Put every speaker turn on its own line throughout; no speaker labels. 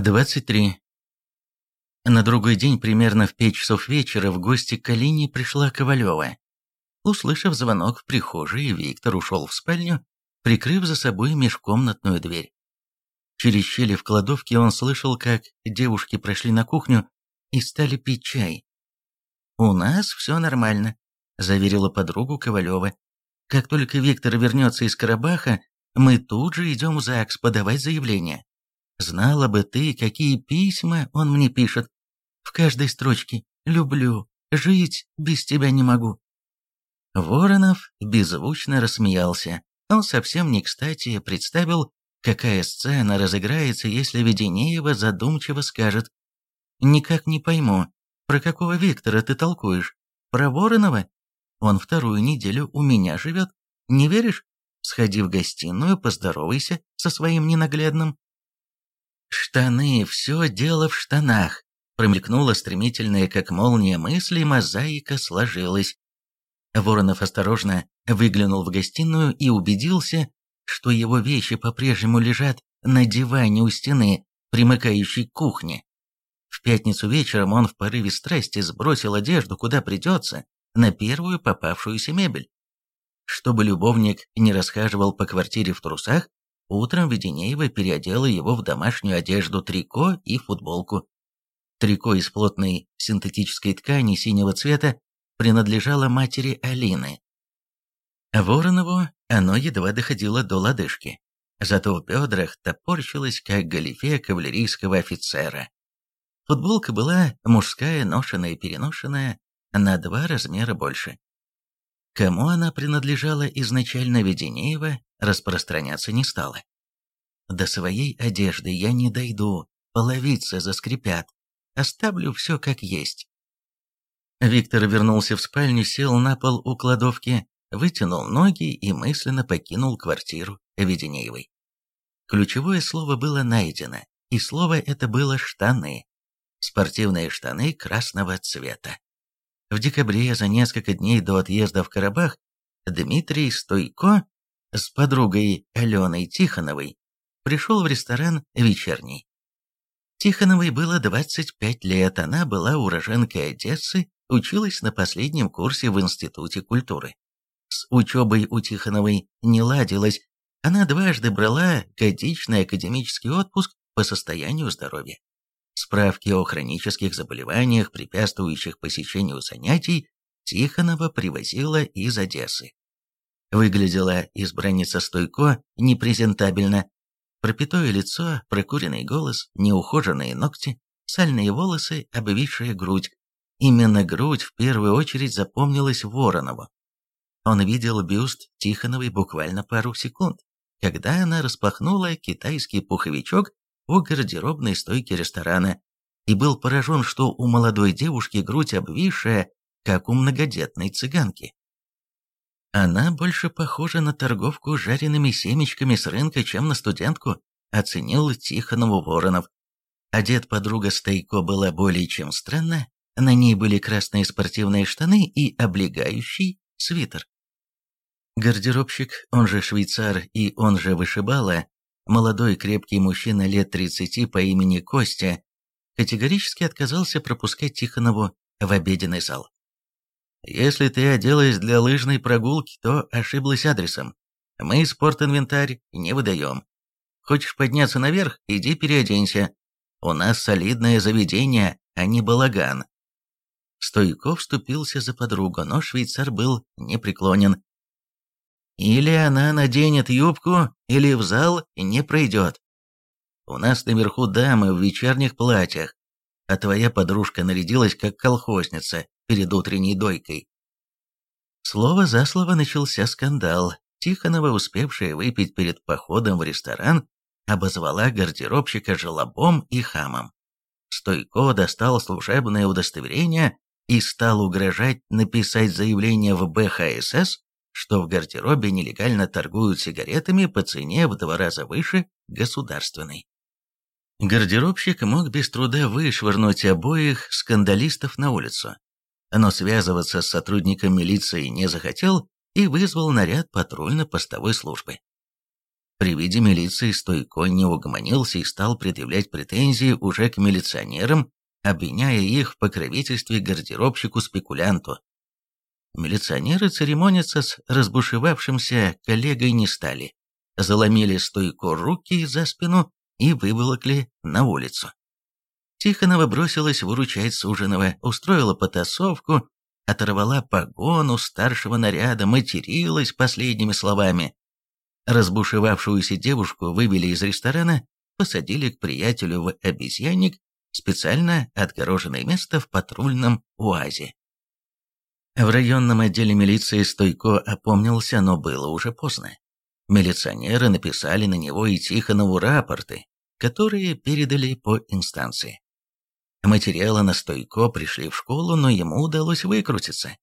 23. На другой день, примерно в пять часов вечера, в гости к Алине пришла Ковалева. Услышав звонок в прихожей, Виктор ушел в спальню, прикрыв за собой межкомнатную дверь. Через щели в кладовке он слышал, как девушки прошли на кухню и стали пить чай. «У нас все нормально», – заверила подругу Ковалева. «Как только Виктор вернется из Карабаха, мы тут же идем в ЗАГС подавать заявление». Знала бы ты, какие письма он мне пишет. В каждой строчке «люблю», «жить без тебя не могу». Воронов беззвучно рассмеялся. Он совсем не кстати представил, какая сцена разыграется, если Веденеева задумчиво скажет «Никак не пойму, про какого Виктора ты толкуешь? Про Воронова? Он вторую неделю у меня живет. Не веришь? Сходи в гостиную, поздоровайся со своим ненаглядным». «Штаны, все дело в штанах», промелькнула стремительная, как молния мысли, мозаика сложилась. Воронов осторожно выглянул в гостиную и убедился, что его вещи по-прежнему лежат на диване у стены, примыкающей к кухне. В пятницу вечером он в порыве страсти сбросил одежду, куда придется, на первую попавшуюся мебель. Чтобы любовник не расхаживал по квартире в трусах, Утром Веденеева переодела его в домашнюю одежду трико и футболку. Трико из плотной синтетической ткани синего цвета принадлежало матери Алины. Воронову оно едва доходило до лодыжки, зато в бедрах топорщилось, как галифе кавалерийского офицера. Футболка была мужская, ношеная и переношенная, на два размера больше. Кому она принадлежала изначально Веденеева, распространяться не стала. До своей одежды я не дойду, половицы заскрипят, оставлю все как есть. Виктор вернулся в спальню, сел на пол у кладовки, вытянул ноги и мысленно покинул квартиру Веденеевой. Ключевое слово было найдено, и слово это было «штаны». Спортивные штаны красного цвета. В декабре, за несколько дней до отъезда в Карабах, Дмитрий Стойко с подругой Аленой Тихоновой пришел в ресторан «Вечерний». Тихоновой было 25 лет, она была уроженкой Одессы, училась на последнем курсе в Институте культуры. С учебой у Тихоновой не ладилось, она дважды брала годичный академический отпуск по состоянию здоровья. Справки о хронических заболеваниях, препятствующих посещению занятий, Тихонова привозила из Одессы. Выглядела избранница стойко, непрезентабельно. Пропитое лицо, прокуренный голос, неухоженные ногти, сальные волосы, обвисшая грудь. Именно грудь в первую очередь запомнилась Воронову. Он видел бюст Тихоновой буквально пару секунд, когда она распахнула китайский пуховичок у гардеробной стойки ресторана и был поражен, что у молодой девушки грудь обвисшая, как у многодетной цыганки. Она больше похожа на торговку жареными семечками с рынка, чем на студентку, оценил Тихонову Воронов. Одет подруга Стейко была более чем странно, на ней были красные спортивные штаны и облегающий свитер. Гардеробщик, он же швейцар и он же вышибала, молодой крепкий мужчина лет 30 по имени Костя, категорически отказался пропускать Тихонову в обеденный зал. «Если ты оделась для лыжной прогулки, то ошиблась адресом. Мы спортинвентарь не выдаем. Хочешь подняться наверх, иди переоденься. У нас солидное заведение, а не балаган». Стойков вступился за подругу, но швейцар был непреклонен. Или она наденет юбку, или в зал не пройдет. У нас наверху дамы в вечерних платьях, а твоя подружка нарядилась как колхозница перед утренней дойкой. Слово за слово начался скандал. Тихонова, успевшая выпить перед походом в ресторан, обозвала гардеробщика желобом и хамом. Стойко достал служебное удостоверение и стал угрожать написать заявление в БХСС что в гардеробе нелегально торгуют сигаретами по цене в два раза выше государственной. Гардеробщик мог без труда вышвырнуть обоих скандалистов на улицу, но связываться с сотрудником милиции не захотел и вызвал наряд патрульно-постовой службы. При виде милиции Стойко не угомонился и стал предъявлять претензии уже к милиционерам, обвиняя их в покровительстве гардеробщику-спекулянту. Милиционеры церемониться с разбушевавшимся коллегой не стали, заломили Стойко руки за спину и выволокли на улицу. Тихонова бросилась выручать суженого, устроила потасовку, оторвала погону старшего наряда, материлась последними словами. Разбушевавшуюся девушку вывели из ресторана, посадили к приятелю в обезьянник, специально отгороженное место в патрульном УАЗе. В районном отделе милиции Стойко опомнился, но было уже поздно. Милиционеры написали на него и Тихонову рапорты, которые передали по инстанции. Материалы на Стойко пришли в школу, но ему удалось выкрутиться.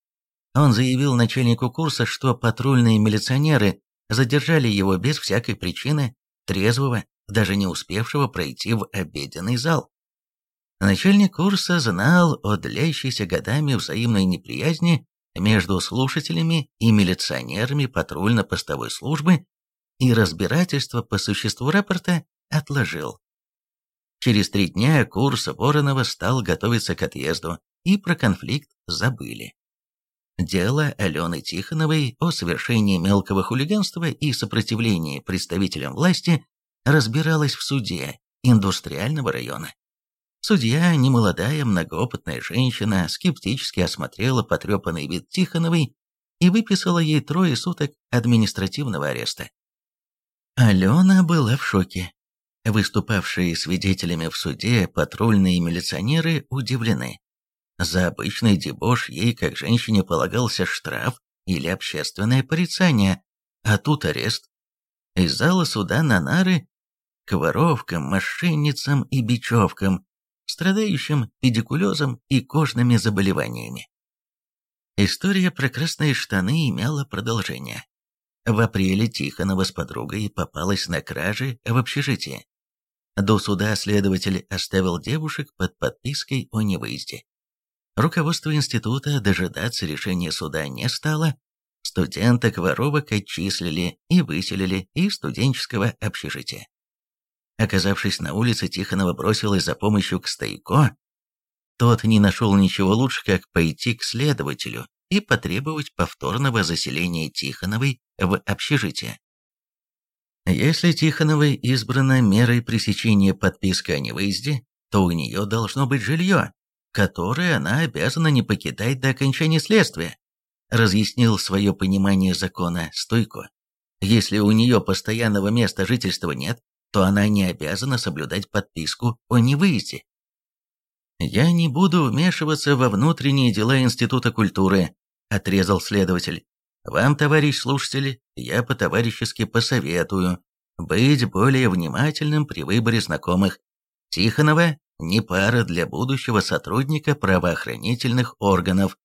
Он заявил начальнику курса, что патрульные милиционеры задержали его без всякой причины, трезвого, даже не успевшего пройти в обеденный зал. Начальник курса знал о длящейся годами взаимной неприязни между слушателями и милиционерами патрульно-постовой службы и разбирательство по существу рапорта отложил. Через три дня курс Воронова стал готовиться к отъезду, и про конфликт забыли. Дело Алены Тихоновой о совершении мелкого хулиганства и сопротивлении представителям власти разбиралось в суде индустриального района. Судья, немолодая, многоопытная женщина, скептически осмотрела потрепанный вид Тихоновой и выписала ей трое суток административного ареста. Алена была в шоке. Выступавшие свидетелями в суде патрульные милиционеры удивлены. За обычный дебош ей, как женщине, полагался штраф или общественное порицание, а тут арест. Из зала суда на нары к воровкам, мошенницам и бечевкам, страдающим педикулезом и кожными заболеваниями. История про красные штаны имела продолжение. В апреле Тихонова с подругой попалась на краже в общежитии. До суда следователь оставил девушек под подпиской о невыезде. Руководство института дожидаться решения суда не стало, студенток-воровок отчислили и выселили из студенческого общежития. Оказавшись на улице, Тихонова бросилась за помощью к Стойко. Тот не нашел ничего лучше, как пойти к следователю и потребовать повторного заселения Тихоновой в общежитие. Если Тихоновой избрана мерой пресечения подписка о невыезде, то у нее должно быть жилье, которые она обязана не покидать до окончания следствия, разъяснил свое понимание закона Стойко. Если у нее постоянного места жительства нет, то она не обязана соблюдать подписку о невыезде. «Я не буду вмешиваться во внутренние дела Института культуры», – отрезал следователь. «Вам, товарищ слушатели, я по-товарищески посоветую быть более внимательным при выборе знакомых. Тихонова не пара для будущего сотрудника правоохранительных органов.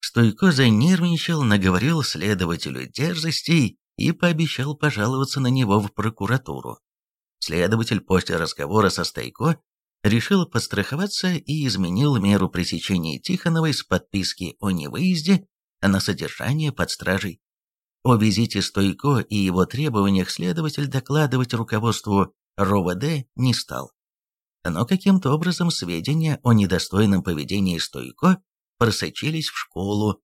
Стойко занервничал, наговорил следователю дерзостей и пообещал пожаловаться на него в прокуратуру. Следователь после разговора со Стойко решил подстраховаться и изменил меру пресечения Тихоновой с подписки о невыезде на содержание под стражей. О визите Стойко и его требованиях следователь докладывать руководству РОВД не стал но каким-то образом сведения о недостойном поведении Стойко просочились в школу,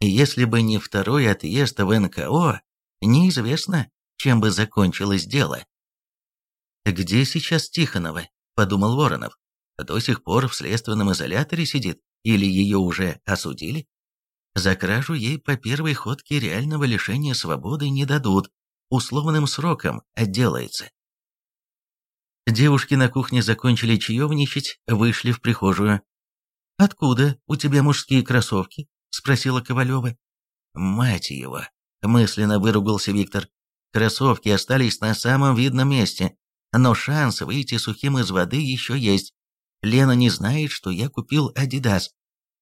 и если бы не второй отъезд в НКО, неизвестно, чем бы закончилось дело. «Где сейчас Тихонова?» – подумал Воронов. «До сих пор в следственном изоляторе сидит, или ее уже осудили? За кражу ей по первой ходке реального лишения свободы не дадут, условным сроком отделается. Девушки на кухне закончили чаевничать, вышли в прихожую. «Откуда у тебя мужские кроссовки?» – спросила Ковалева. «Мать его!» – мысленно выругался Виктор. «Кроссовки остались на самом видном месте, но шанс выйти сухим из воды еще есть. Лена не знает, что я купил Адидас.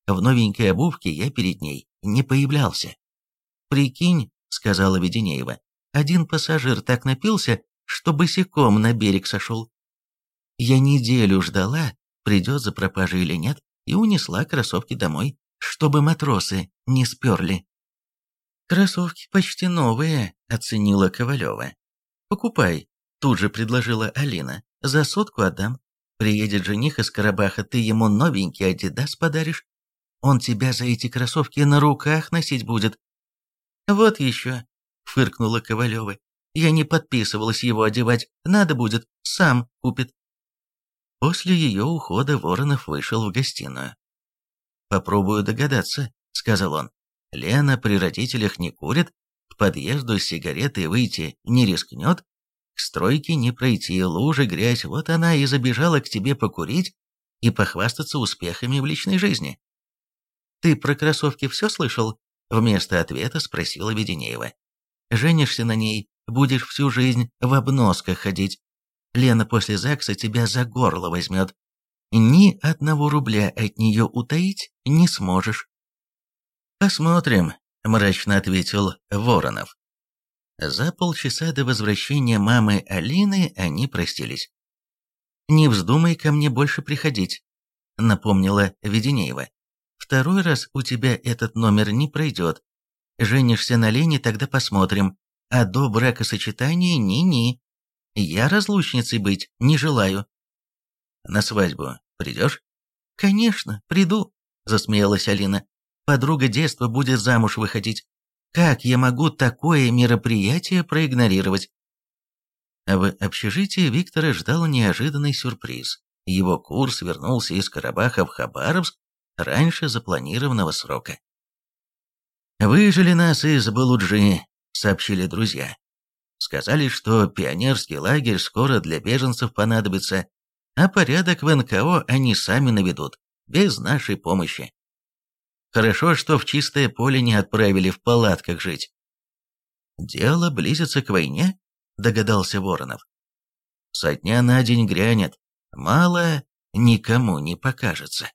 В новенькой обувке я перед ней не появлялся». «Прикинь», — сказала Веденеева, — «один пассажир так напился, что босиком на берег сошел. Я неделю ждала, придет за пропажей или нет, и унесла кроссовки домой, чтобы матросы не сперли. «Кроссовки почти новые», — оценила Ковалева. «Покупай», — тут же предложила Алина. «За сотку отдам. Приедет жених из Карабаха, ты ему новенький Адидас подаришь. Он тебя за эти кроссовки на руках носить будет». «Вот еще», — фыркнула Ковалева. «Я не подписывалась его одевать. Надо будет, сам купит». После ее ухода Воронов вышел в гостиную. «Попробую догадаться», — сказал он. «Лена при родителях не курит, к подъезду с сигаретой выйти не рискнет, к стройке не пройти, лужи, грязь, вот она и забежала к тебе покурить и похвастаться успехами в личной жизни». «Ты про кроссовки все слышал?» Вместо ответа спросила Веденеева. «Женишься на ней, будешь всю жизнь в обносках ходить. Лена после ЗАГСа тебя за горло возьмет. Ни одного рубля от нее утаить не сможешь. «Посмотрим», – мрачно ответил Воронов. За полчаса до возвращения мамы Алины они простились. «Не вздумай ко мне больше приходить», – напомнила Веденеева. «Второй раз у тебя этот номер не пройдет. Женишься на Лене, тогда посмотрим. А до бракосочетания ни-ни. Я разлучницей быть не желаю. На свадьбу придешь? Конечно, приду, засмеялась Алина. Подруга детства будет замуж выходить. Как я могу такое мероприятие проигнорировать? А в общежитии Виктора ждал неожиданный сюрприз. Его курс вернулся из Карабаха в Хабаровск раньше запланированного срока. «Выжили нас из Балуджи», — сообщили друзья. Сказали, что пионерский лагерь скоро для беженцев понадобится, а порядок в НКО они сами наведут, без нашей помощи. Хорошо, что в чистое поле не отправили в палатках жить. «Дело близится к войне», — догадался Воронов. «Со дня на день грянет, мало никому не покажется».